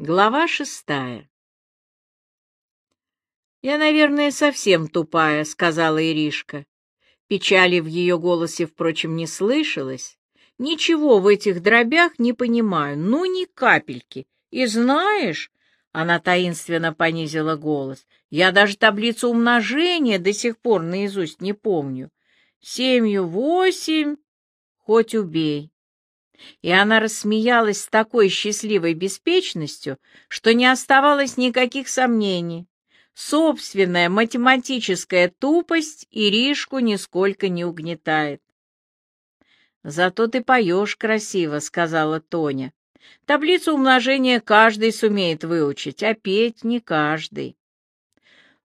Глава шестая. «Я, наверное, совсем тупая», — сказала Иришка. Печали в ее голосе, впрочем, не слышалось. «Ничего в этих дробях не понимаю, ну ни капельки. И знаешь...» — она таинственно понизила голос. «Я даже таблицу умножения до сих пор наизусть не помню. Семью восемь, хоть убей». И она рассмеялась с такой счастливой беспечностью, что не оставалось никаких сомнений. Собственная математическая тупость Иришку нисколько не угнетает. «Зато ты поешь красиво», — сказала Тоня. «Таблицу умножения каждый сумеет выучить, а петь не каждый».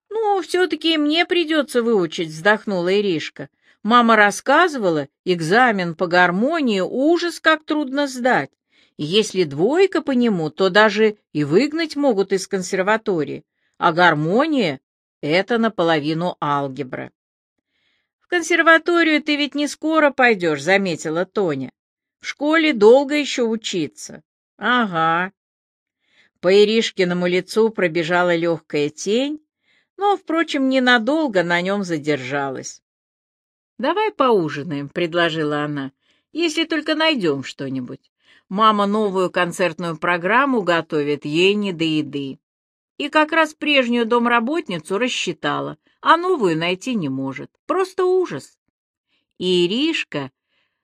«Ну, все-таки мне придется выучить», — вздохнула Иришка. Мама рассказывала, экзамен по гармонии ужас как трудно сдать. если двойка по нему, то даже и выгнать могут из консерватории. А гармония — это наполовину алгебра. «В консерваторию ты ведь не скоро пойдешь», — заметила Тоня. «В школе долго еще учиться». «Ага». По Иришкиному лицу пробежала легкая тень, но, впрочем, ненадолго на нем задержалась. «Давай поужинаем», — предложила она, — «если только найдем что-нибудь. Мама новую концертную программу готовит, ей не до еды. И как раз прежнюю домработницу рассчитала, а новую найти не может. Просто ужас». И Иришка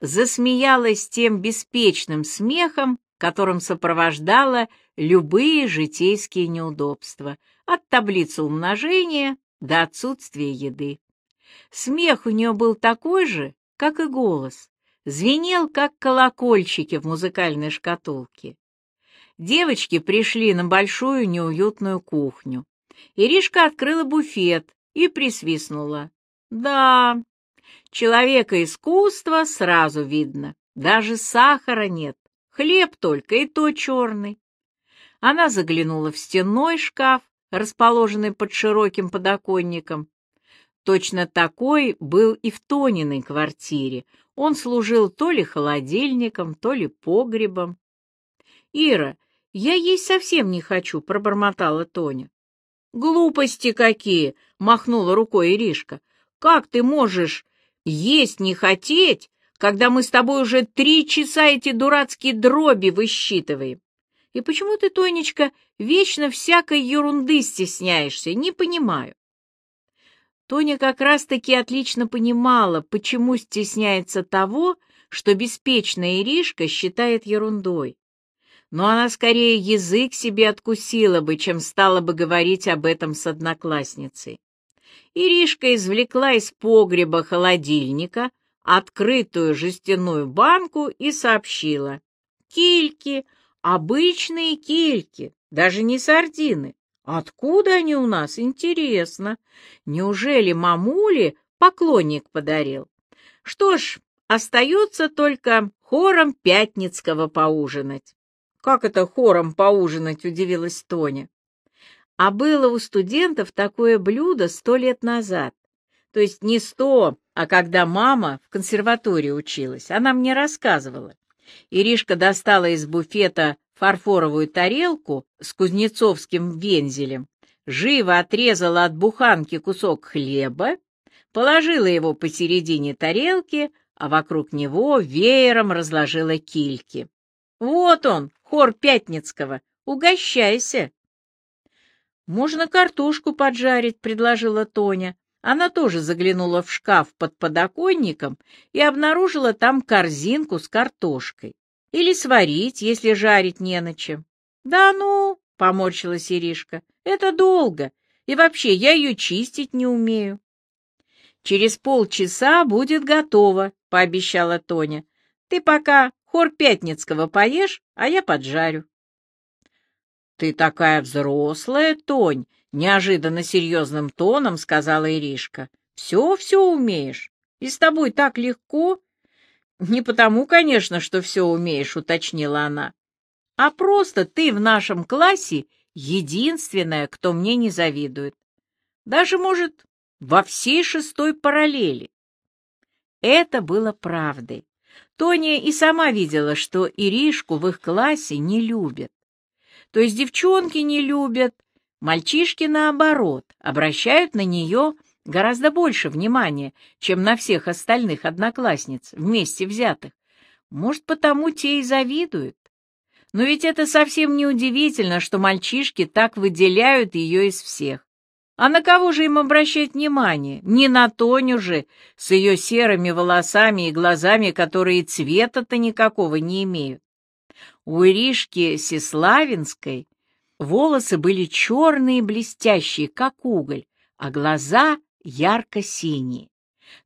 засмеялась тем беспечным смехом, которым сопровождала любые житейские неудобства, от таблицы умножения до отсутствия еды. Смех у нее был такой же, как и голос, звенел, как колокольчики в музыкальной шкатулке. Девочки пришли на большую неуютную кухню. Иришка открыла буфет и присвистнула. Да, человека искусства сразу видно, даже сахара нет, хлеб только и то черный. Она заглянула в стенной шкаф, расположенный под широким подоконником, Точно такой был и в Тониной квартире. Он служил то ли холодильником, то ли погребом. «Ира, я есть совсем не хочу», — пробормотала Тоня. «Глупости какие!» — махнула рукой Иришка. «Как ты можешь есть не хотеть, когда мы с тобой уже три часа эти дурацкие дроби высчитываем? И почему ты, Тонечка, вечно всякой ерунды стесняешься? Не понимаю». Тоня как раз-таки отлично понимала, почему стесняется того, что беспечная Иришка считает ерундой. Но она скорее язык себе откусила бы, чем стала бы говорить об этом с одноклассницей. Иришка извлекла из погреба холодильника открытую жестяную банку и сообщила. «Кильки, обычные кильки, даже не сардины. Откуда они у нас, интересно? Неужели мамуле поклонник подарил? Что ж, остается только хором Пятницкого поужинать. Как это хором поужинать, удивилась Тоня. А было у студентов такое блюдо сто лет назад. То есть не сто, а когда мама в консерватории училась. Она мне рассказывала. Иришка достала из буфета фарфоровую тарелку с кузнецовским вензелем, живо отрезала от буханки кусок хлеба, положила его посередине тарелки, а вокруг него веером разложила кильки. «Вот он, хор Пятницкого, угощайся!» «Можно картошку поджарить», — предложила Тоня. Она тоже заглянула в шкаф под подоконником и обнаружила там корзинку с картошкой. Или сварить, если жарить не на чем. Да ну, поморщилась Иришка, это долго, и вообще я ее чистить не умею. Через полчаса будет готово, пообещала Тоня. Ты пока хор Пятницкого поешь, а я поджарю. Ты такая взрослая, Тонь, неожиданно серьезным тоном сказала Иришка. Все-все умеешь, и с тобой так легко. «Не потому, конечно, что все умеешь», — уточнила она, «а просто ты в нашем классе единственная, кто мне не завидует. Даже, может, во всей шестой параллели». Это было правдой. Тоня и сама видела, что Иришку в их классе не любят. То есть девчонки не любят, мальчишки, наоборот, обращают на нее гораздо больше внимания, чем на всех остальных одноклассниц, вместе взятых. Может, потому те и завидуют. Но ведь это совсем не удивительно, что мальчишки так выделяют ее из всех. А на кого же им обращать внимание? Не на Тоню же, с ее серыми волосами и глазами, которые цвета-то никакого не имеют. У Иришки Сеславинской волосы были черные и блестящие, как уголь, а глаза ярко-синие.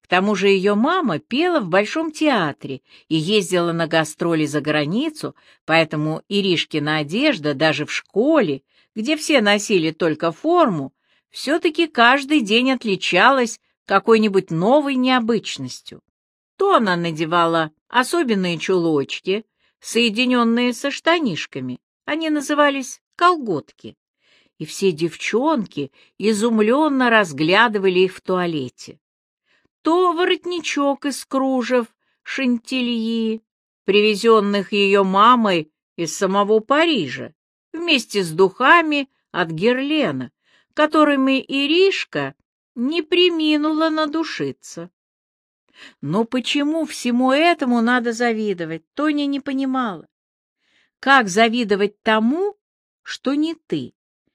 К тому же ее мама пела в Большом театре и ездила на гастроли за границу, поэтому Иришкина одежда даже в школе, где все носили только форму, все-таки каждый день отличалась какой-нибудь новой необычностью. То она надевала особенные чулочки, соединенные со штанишками, они назывались колготки, и все девчонки изумленно разглядывали их в туалете. То воротничок из кружев, шантильи, привезенных ее мамой из самого Парижа, вместе с духами от Герлена, которыми Иришка не приминула надушиться. Но почему всему этому надо завидовать, Тоня не понимала. Как завидовать тому, что не ты?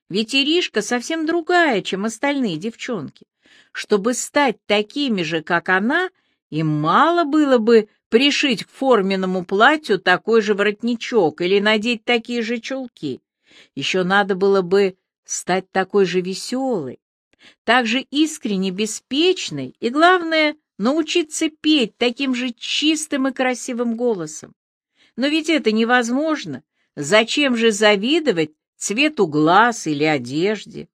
Ведь Иришка совсем другая, чем остальные девчонки. Чтобы стать такими же, как она, им мало было бы пришить к форменному платью такой же воротничок или надеть такие же чулки. Еще надо было бы стать такой же веселой, так же искренне беспечной и, главное, научиться петь таким же чистым и красивым голосом. Но ведь это невозможно. Зачем же завидовать цвету глаз или одежде?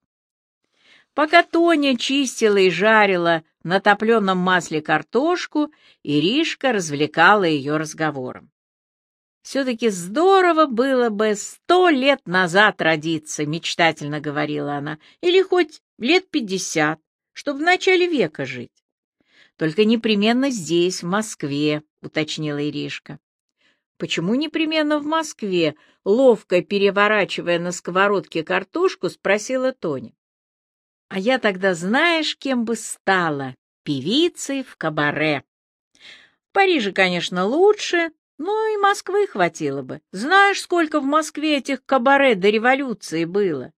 Пока Тоня чистила и жарила на топленом масле картошку, Иришка развлекала ее разговором. Все-таки здорово было бы сто лет назад родиться, мечтательно говорила она, или хоть лет пятьдесят, чтобы в начале века жить. Только непременно здесь, в Москве, уточнила Иришка. Почему непременно в Москве? Ловко переворачивая на сковородке картошку, спросила Тоня. А я тогда знаешь, кем бы стала? Певицей в кабаре. В Париже, конечно, лучше, ну и Москвы хватило бы. Знаешь, сколько в Москве этих кабаре до революции было?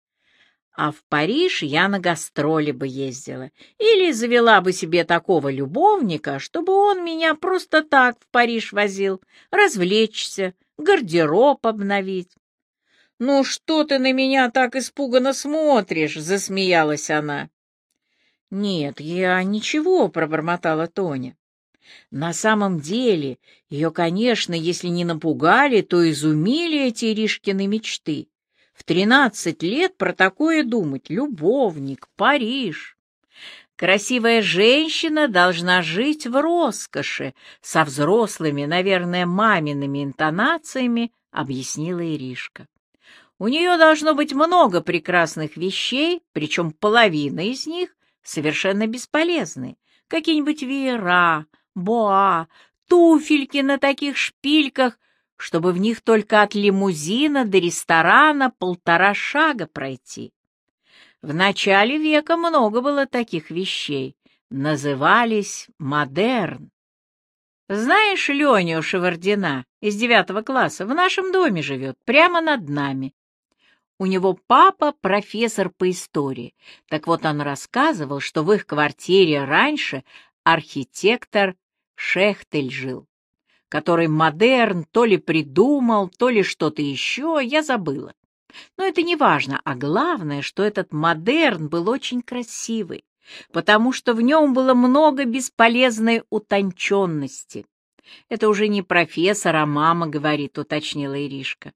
А в Париж я на гастроли бы ездила. Или завела бы себе такого любовника, чтобы он меня просто так в Париж возил, развлечься, гардероб обновить. «Ну что ты на меня так испуганно смотришь?» — засмеялась она. «Нет, я ничего», — пробормотала Тоня. На самом деле, ее, конечно, если не напугали, то изумили эти Иришкины мечты. В тринадцать лет про такое думать — любовник, Париж. Красивая женщина должна жить в роскоши, со взрослыми, наверное, мамиными интонациями, объяснила Иришка. У нее должно быть много прекрасных вещей, причем половина из них совершенно бесполезны. Какие-нибудь веера, боа, туфельки на таких шпильках, чтобы в них только от лимузина до ресторана полтора шага пройти. В начале века много было таких вещей, назывались модерн. Знаешь Леню Шевардина из девятого класса? В нашем доме живет, прямо над нами. У него папа профессор по истории. Так вот он рассказывал, что в их квартире раньше архитектор Шехтель жил, который модерн то ли придумал, то ли что-то еще, я забыла. Но это не важно, а главное, что этот модерн был очень красивый, потому что в нем было много бесполезной утонченности. Это уже не профессор, а мама говорит, уточнила Иришка.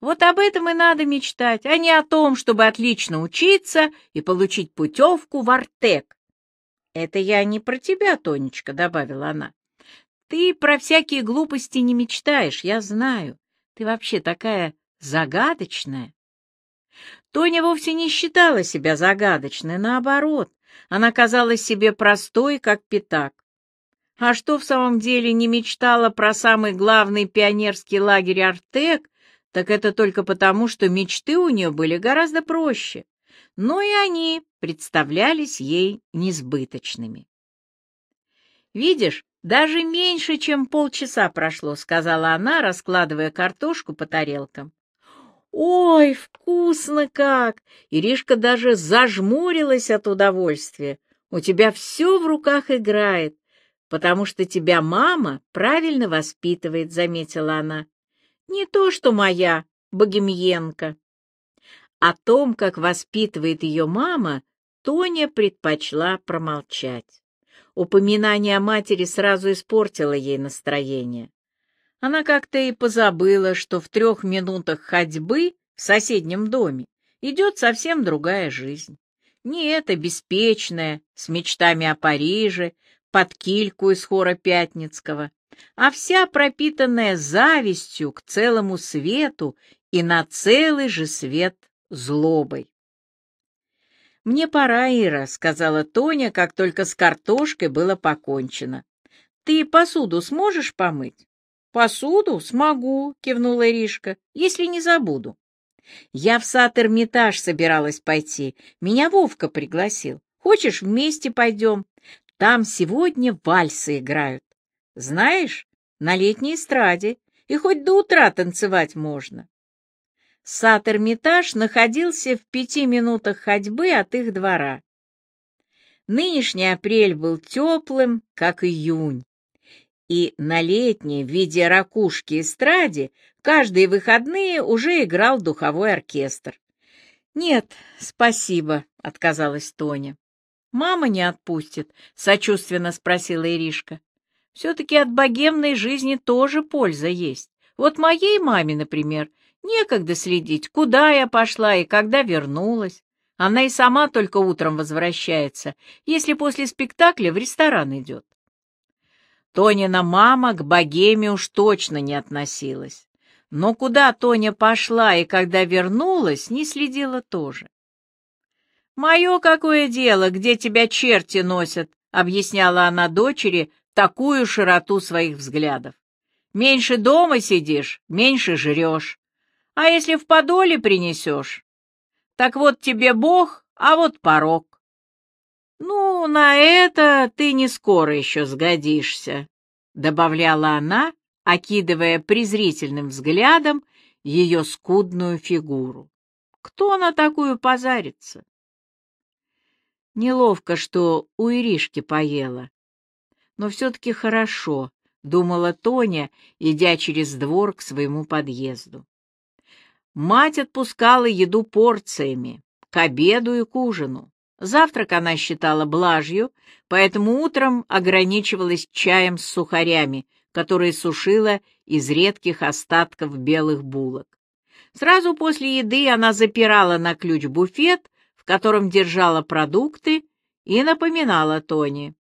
Вот об этом и надо мечтать, а не о том, чтобы отлично учиться и получить путевку в Артек. Это я не про тебя, Тонечка, добавила она. Ты про всякие глупости не мечтаешь, я знаю. Ты вообще такая загадочная. Тоня вовсе не считала себя загадочной, наоборот, она казалась себе простой, как пятак. А что в самом деле не мечтала про самый главный пионерский лагерь Артек, так это только потому, что мечты у нее были гораздо проще, но и они представлялись ей несбыточными. «Видишь, даже меньше, чем полчаса прошло», — сказала она, раскладывая картошку по тарелкам. «Ой, вкусно как!» Иришка даже зажмурилась от удовольствия. «У тебя все в руках играет, потому что тебя мама правильно воспитывает», — заметила она. «Не то, что моя, Богемьенко». О том, как воспитывает ее мама, Тоня предпочла промолчать. Упоминание о матери сразу испортило ей настроение. Она как-то и позабыла, что в трех минутах ходьбы в соседнем доме идет совсем другая жизнь. Не эта беспечная, с мечтами о Париже, под кильку из хора Пятницкого, а вся пропитанная завистью к целому свету и на целый же свет злобой. «Мне пора, Ира», — сказала Тоня, как только с картошкой было покончено. «Ты посуду сможешь помыть?» «Посуду? Смогу», — кивнула Иришка, — «если не забуду». «Я в сад Эрмитаж собиралась пойти. Меня Вовка пригласил. Хочешь, вместе пойдем? Там сегодня вальсы играют. Знаешь, на летней эстраде, и хоть до утра танцевать можно». Сад Эрмитаж находился в пяти минутах ходьбы от их двора. Нынешний апрель был теплым, как июнь и на летней в виде ракушки эстраде каждые выходные уже играл духовой оркестр. «Нет, спасибо», — отказалась Тоня. «Мама не отпустит», — сочувственно спросила Иришка. «Все-таки от богемной жизни тоже польза есть. Вот моей маме, например, некогда следить, куда я пошла и когда вернулась. Она и сама только утром возвращается, если после спектакля в ресторан идет. Тонина мама к богеме уж точно не относилась. Но куда Тоня пошла и когда вернулась, не следила тоже. «Мое какое дело, где тебя черти носят», — объясняла она дочери такую широту своих взглядов. «Меньше дома сидишь, меньше жрешь. А если в подоле принесешь? Так вот тебе Бог, а вот порог. «Ну, на это ты не скоро еще сгодишься», — добавляла она, окидывая презрительным взглядом ее скудную фигуру. «Кто на такую позарится?» Неловко, что у Иришки поела. Но все-таки хорошо, — думала Тоня, идя через двор к своему подъезду. Мать отпускала еду порциями, к обеду и к ужину. Завтрак она считала блажью, поэтому утром ограничивалась чаем с сухарями, которые сушила из редких остатков белых булок. Сразу после еды она запирала на ключ буфет, в котором держала продукты, и напоминала Тони.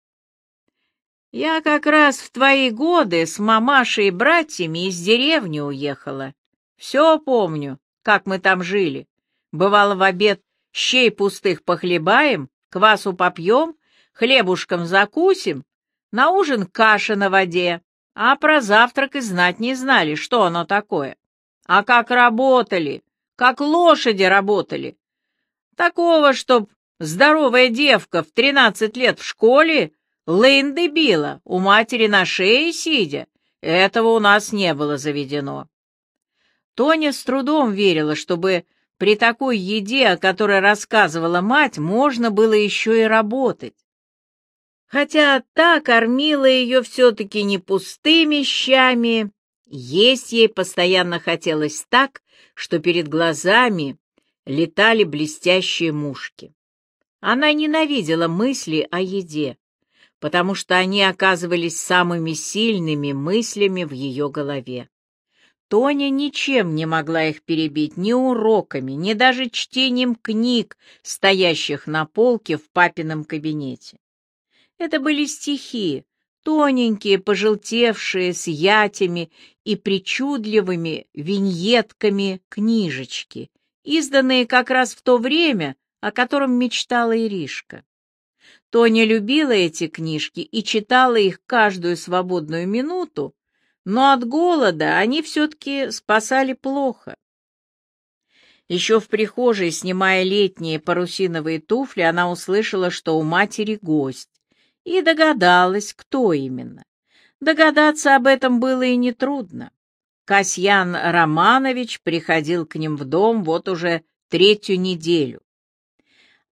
«Я как раз в твои годы с мамашей и братьями из деревни уехала. Все помню, как мы там жили. Бывало, в обед щей пустых похлебаем, квасу попьем, хлебушком закусим, на ужин каша на воде, а про завтрак и знать не знали, что оно такое. А как работали, как лошади работали. Такого, чтоб здоровая девка в тринадцать лет в школе лынды била, у матери на шее сидя, этого у нас не было заведено. Тоня с трудом верила, чтобы при такой еде, о которой рассказывала мать, можно было еще и работать. Хотя та кормила ее все-таки не пустыми щами, есть ей постоянно хотелось так, что перед глазами летали блестящие мушки. Она ненавидела мысли о еде, потому что они оказывались самыми сильными мыслями в ее голове. Тоня ничем не могла их перебить, ни уроками, ни даже чтением книг, стоящих на полке в папином кабинете. Это были стихи, тоненькие, пожелтевшие, с ятями и причудливыми виньетками книжечки, изданные как раз в то время, о котором мечтала Иришка. Тоня любила эти книжки и читала их каждую свободную минуту, но от голода они все-таки спасали плохо. Еще в прихожей, снимая летние парусиновые туфли, она услышала, что у матери гость, и догадалась, кто именно. Догадаться об этом было и нетрудно. Касьян Романович приходил к ним в дом вот уже третью неделю.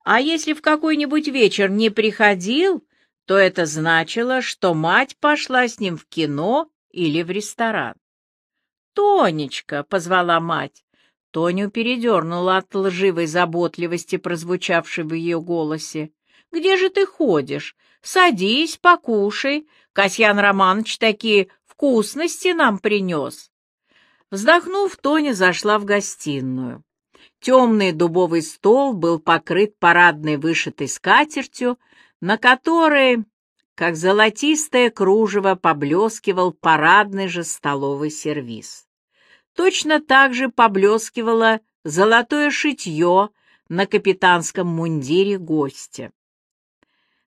А если в какой-нибудь вечер не приходил, то это значило, что мать пошла с ним в кино или в ресторан. «Тонечка!» — позвала мать. Тоню передернула от лживой заботливости, прозвучавшей в ее голосе. «Где же ты ходишь? Садись, покушай. Касьян Романович такие вкусности нам принес». Вздохнув, Тоня зашла в гостиную. Темный дубовый стол был покрыт парадной вышитой скатертью, на которой, как золотистое кружево, поблескивал парадный же столовый сервиз. Точно так же поблескивало золотое шитье на капитанском мундире гостя.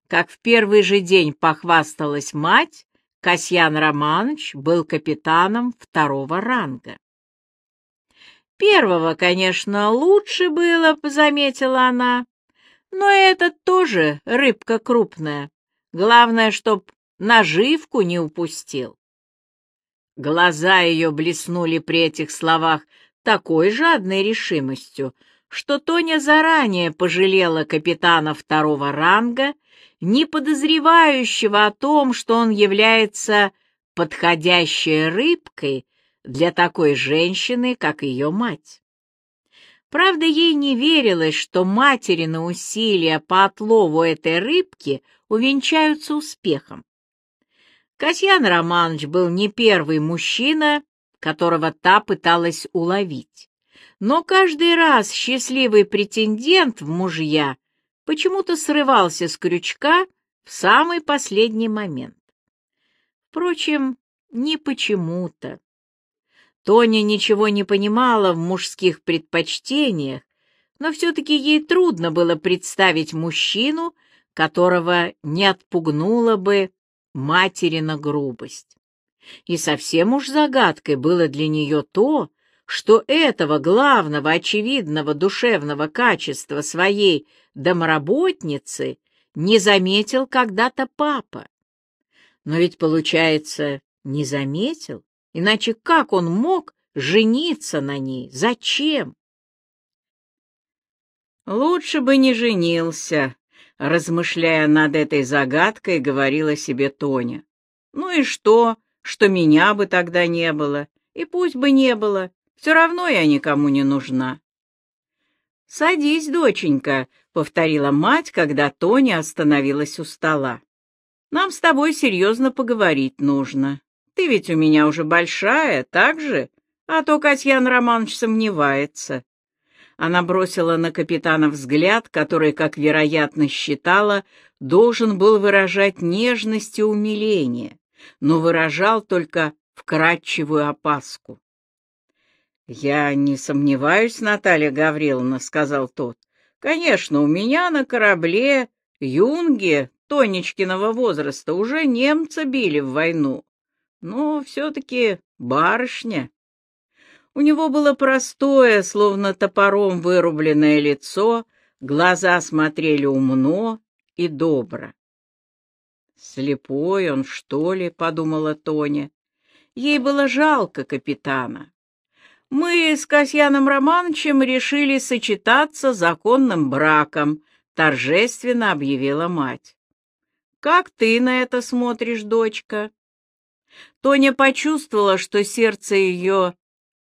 Как в первый же день похвасталась мать, Касьян Романович был капитаном второго ранга. Первого, конечно, лучше было, заметила она, но этот тоже рыбка крупная. Главное, чтоб наживку не упустил. Глаза ее блеснули при этих словах такой жадной решимостью, что Тоня заранее пожалела капитана второго ранга, не подозревающего о том, что он является подходящей рыбкой для такой женщины, как ее мать. Правда, ей не верилось, что материны усилия по отлову этой рыбки увенчаются успехом. Касьян Романович был не первый мужчина, которого та пыталась уловить. Но каждый раз счастливый претендент в мужья почему-то срывался с крючка в самый последний момент. Впрочем, не почему-то. Тоня ничего не понимала в мужских предпочтениях, но все-таки ей трудно было представить мужчину, которого не отпугнула бы материна грубость. И совсем уж загадкой было для нее то, что этого главного очевидного душевного качества своей домоработницы не заметил когда-то папа. Но ведь, получается, не заметил? Иначе как он мог жениться на ней? Зачем? Лучше бы не женился, размышляя над этой загадкой, говорила себе Тоня. Ну и что, что меня бы тогда не было, и пусть бы не было, все равно я никому не нужна. «Садись, доченька», — повторила мать, когда Тоня остановилась у стола. «Нам с тобой серьезно поговорить нужно. Ты ведь у меня уже большая, так же? А то Катьян Романович сомневается. Она бросила на капитана взгляд, который, как вероятно считала, должен был выражать нежность и умиление, но выражал только вкрадчивую опаску. «Я не сомневаюсь, Наталья Гавриловна», — сказал тот. «Конечно, у меня на корабле юнги Тонечкиного возраста уже немца били в войну но все-таки барышня. У него было простое, словно топором вырубленное лицо, глаза смотрели умно и добро. «Слепой он, что ли?» — подумала Тоня. Ей было жалко капитана. «Мы с Касьяном Романовичем решили сочетаться законным браком», — торжественно объявила мать. «Как ты на это смотришь, дочка?» Тоня почувствовала, что сердце ее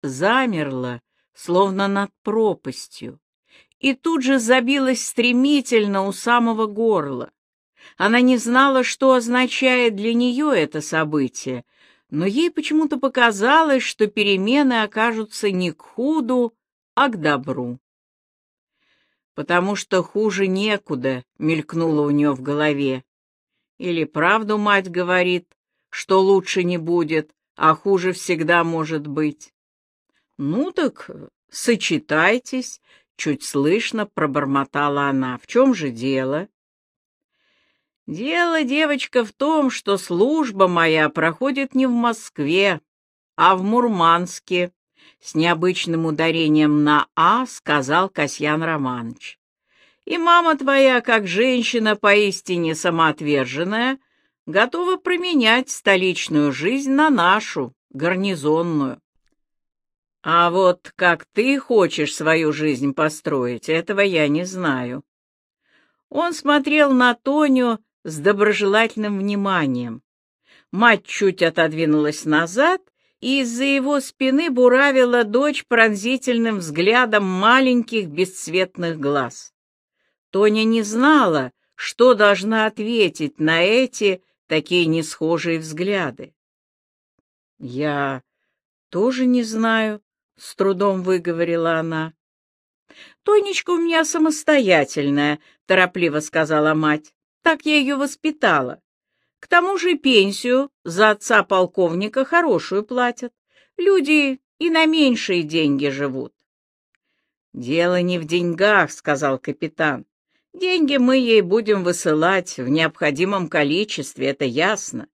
замерло, словно над пропастью, и тут же забилось стремительно у самого горла. Она не знала, что означает для нее это событие, но ей почему-то показалось, что перемены окажутся не к худу, а к добру. «Потому что хуже некуда», — мелькнуло у нее в голове. Или правду мать говорит, что лучше не будет, а хуже всегда может быть. Ну так сочетайтесь, чуть слышно пробормотала она. В чем же дело? Дело, девочка, в том, что служба моя проходит не в Москве, а в Мурманске, с необычным ударением на «а» сказал Касьян Романович. И мама твоя, как женщина поистине самоотверженная, готова променять столичную жизнь на нашу, гарнизонную. А вот как ты хочешь свою жизнь построить, этого я не знаю. Он смотрел на Тоню с доброжелательным вниманием. Мать чуть отодвинулась назад, и из-за его спины буравила дочь пронзительным взглядом маленьких бесцветных глаз. Тоня не знала, что должна ответить на эти такие несхожие взгляды. «Я тоже не знаю», — с трудом выговорила она. «Тонечка у меня самостоятельная», — торопливо сказала мать. «Так я ее воспитала. К тому же пенсию за отца полковника хорошую платят. Люди и на меньшие деньги живут». «Дело не в деньгах», — сказал капитан. «Деньги мы ей будем высылать в необходимом количестве, это ясно.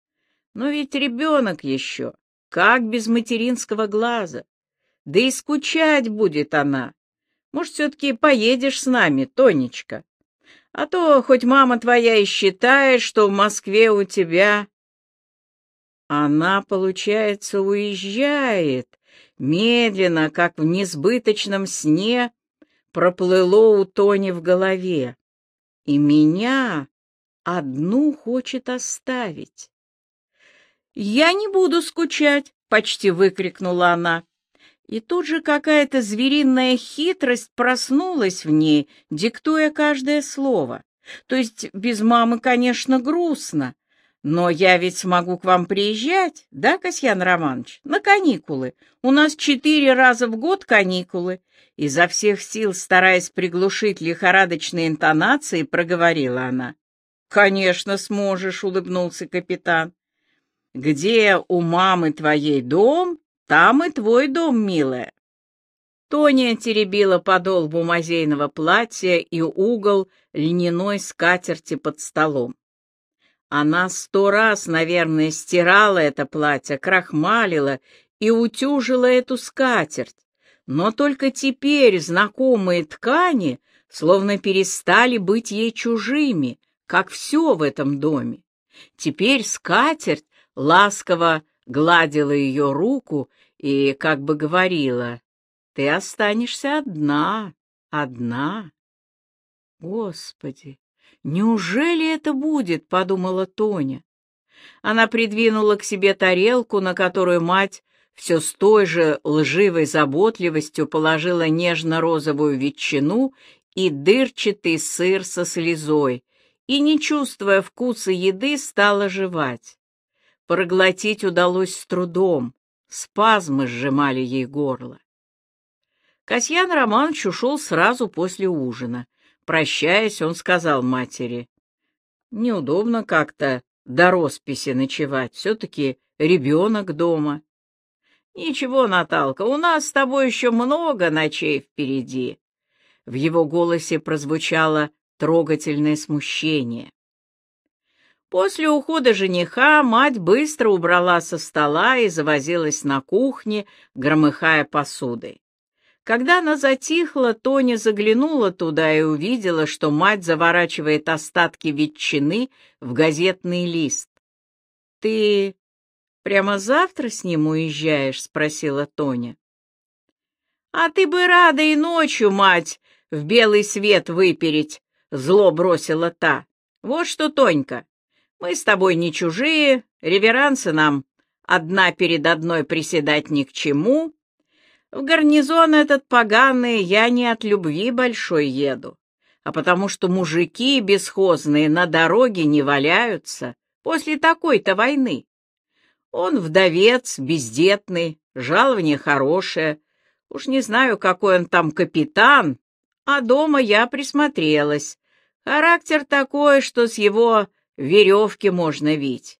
Но ведь ребенок еще, как без материнского глаза? Да и скучать будет она. Может, все-таки поедешь с нами, Тонечка? А то хоть мама твоя и считает, что в Москве у тебя... Она, получается, уезжает. Медленно, как в несбыточном сне, проплыло у Тони в голове. И меня одну хочет оставить. «Я не буду скучать!» — почти выкрикнула она. И тут же какая-то звериная хитрость проснулась в ней, диктуя каждое слово. То есть без мамы, конечно, грустно, но я ведь смогу к вам приезжать, да, Касьян Романович, на каникулы. У нас четыре раза в год каникулы. Изо всех сил, стараясь приглушить лихорадочные интонации, проговорила она. «Конечно сможешь», — улыбнулся капитан. «Где у мамы твоей дом, там и твой дом, милая. Тоня теребила подол бумазейного платья и угол льняной скатерти под столом. Она сто раз, наверное, стирала это платье, крахмалила и утюжила эту скатерть, но только теперь знакомые ткани словно перестали быть ей чужими, как все в этом доме. Теперь скатерть ласково гладила ее руку и как бы говорила, «Ты останешься одна, одна». «Господи, неужели это будет?» — подумала Тоня. Она придвинула к себе тарелку, на которую мать все с той же лживой заботливостью положила нежно-розовую ветчину и дырчатый сыр со слезой, и, не чувствуя вкуса еды, стала жевать. Проглотить удалось с трудом, спазмы сжимали ей горло. Касьян Романович ушел сразу после ужина. Прощаясь, он сказал матери, «Неудобно как-то до росписи ночевать, все-таки ребенок дома». «Ничего, Наталка, у нас с тобой еще много ночей впереди». В его голосе прозвучало трогательное смущение. После ухода жениха мать быстро убрала со стола и завозилась на кухне, громыхая посудой. Когда она затихла, Тоня заглянула туда и увидела, что мать заворачивает остатки ветчины в газетный лист. — Ты прямо завтра с ним уезжаешь? — спросила Тоня. — А ты бы рада и ночью, мать, в белый свет выпереть, — зло бросила та. — Вот что, Тонька, мы с тобой не чужие, реверансы нам одна перед одной приседать ни к чему. В гарнизон этот поганый я не от любви большой еду, а потому что мужики бесхозные на дороге не валяются после такой-то войны. Он вдовец, бездетный, жалование хорошее. Уж не знаю, какой он там капитан, а дома я присмотрелась. Характер такой, что с его веревки можно вить.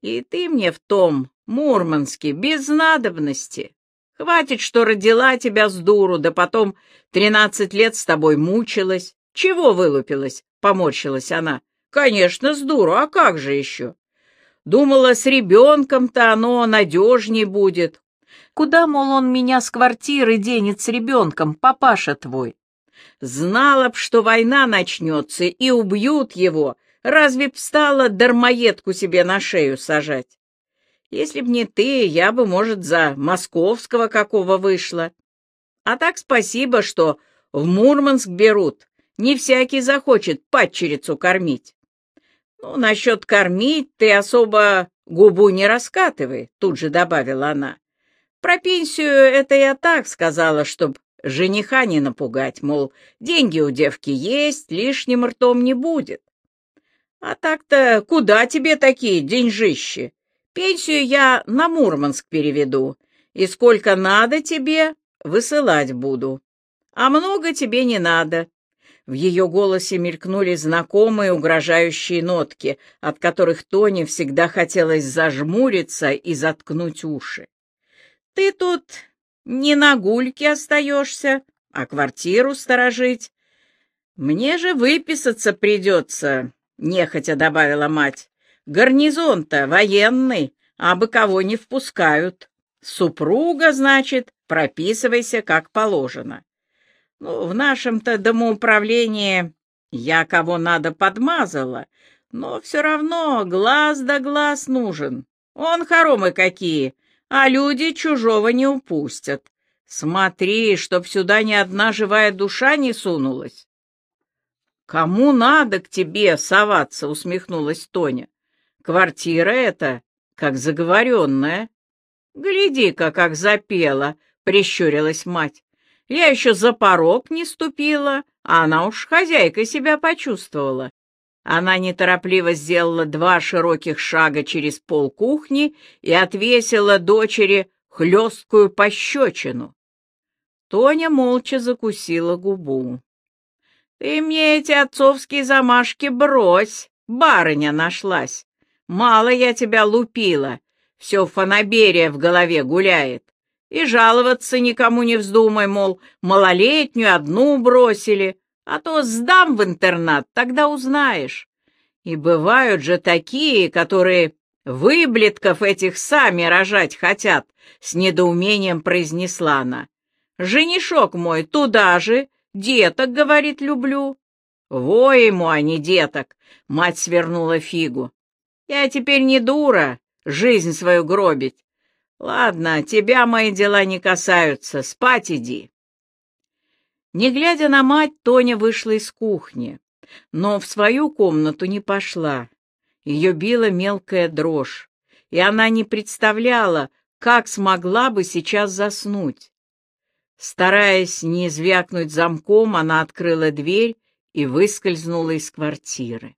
И ты мне в том, Мурманске, без надобности. Хватит, что родила тебя с дуру, да потом тринадцать лет с тобой мучилась. Чего вылупилась? — поморщилась она. Конечно, с дуру, а как же еще? Думала, с ребенком-то оно надежней будет. Куда, мол, он меня с квартиры денет с ребенком, папаша твой? Знала б, что война начнется и убьют его, разве б стала дармоедку себе на шею сажать? Если б не ты, я бы, может, за московского какого вышла. А так спасибо, что в Мурманск берут. Не всякий захочет падчерицу кормить. Ну, насчет кормить ты особо губу не раскатывай, тут же добавила она. Про пенсию это я так сказала, чтоб жениха не напугать, мол, деньги у девки есть, лишним ртом не будет. А так-то куда тебе такие деньжищи? Пенсию я на Мурманск переведу, и сколько надо тебе, высылать буду. А много тебе не надо. В ее голосе мелькнули знакомые угрожающие нотки, от которых Тони всегда хотелось зажмуриться и заткнуть уши. «Ты тут не на гульке остаешься, а квартиру сторожить. Мне же выписаться придется», — нехотя добавила мать. «Гарнизон-то военный, а бы кого не впускают. Супруга, значит, прописывайся как положено. Ну, в нашем-то домоуправлении я кого надо подмазала, но все равно глаз да глаз нужен. Он хоромы какие, а люди чужого не упустят. Смотри, чтоб сюда ни одна живая душа не сунулась. «Кому надо к тебе соваться?» — усмехнулась Тоня. «Квартира эта, как заговоренная». «Гляди-ка, как запела!» — прищурилась мать. «Я еще за порог не ступила, а она уж хозяйкой себя почувствовала. Она неторопливо сделала два широких шага через пол кухни и отвесила дочери хлесткую пощечину. Тоня молча закусила губу. — Ты мне эти отцовские замашки брось, барыня нашлась. Мало я тебя лупила, все фанаберия в голове гуляет. И жаловаться никому не вздумай, мол, малолетнюю одну бросили, а то сдам в интернат, тогда узнаешь. И бывают же такие, которые выблетков этих сами рожать хотят, с недоумением произнесла она. Женишок мой туда же, деток, говорит, люблю. Во ему, а деток, мать свернула фигу. Я теперь не дура, жизнь свою гробить. Ладно, тебя мои дела не касаются, спать иди. Не глядя на мать, Тоня вышла из кухни, но в свою комнату не пошла. Ее била мелкая дрожь, и она не представляла, как смогла бы сейчас заснуть. Стараясь не звякнуть замком, она открыла дверь и выскользнула из квартиры.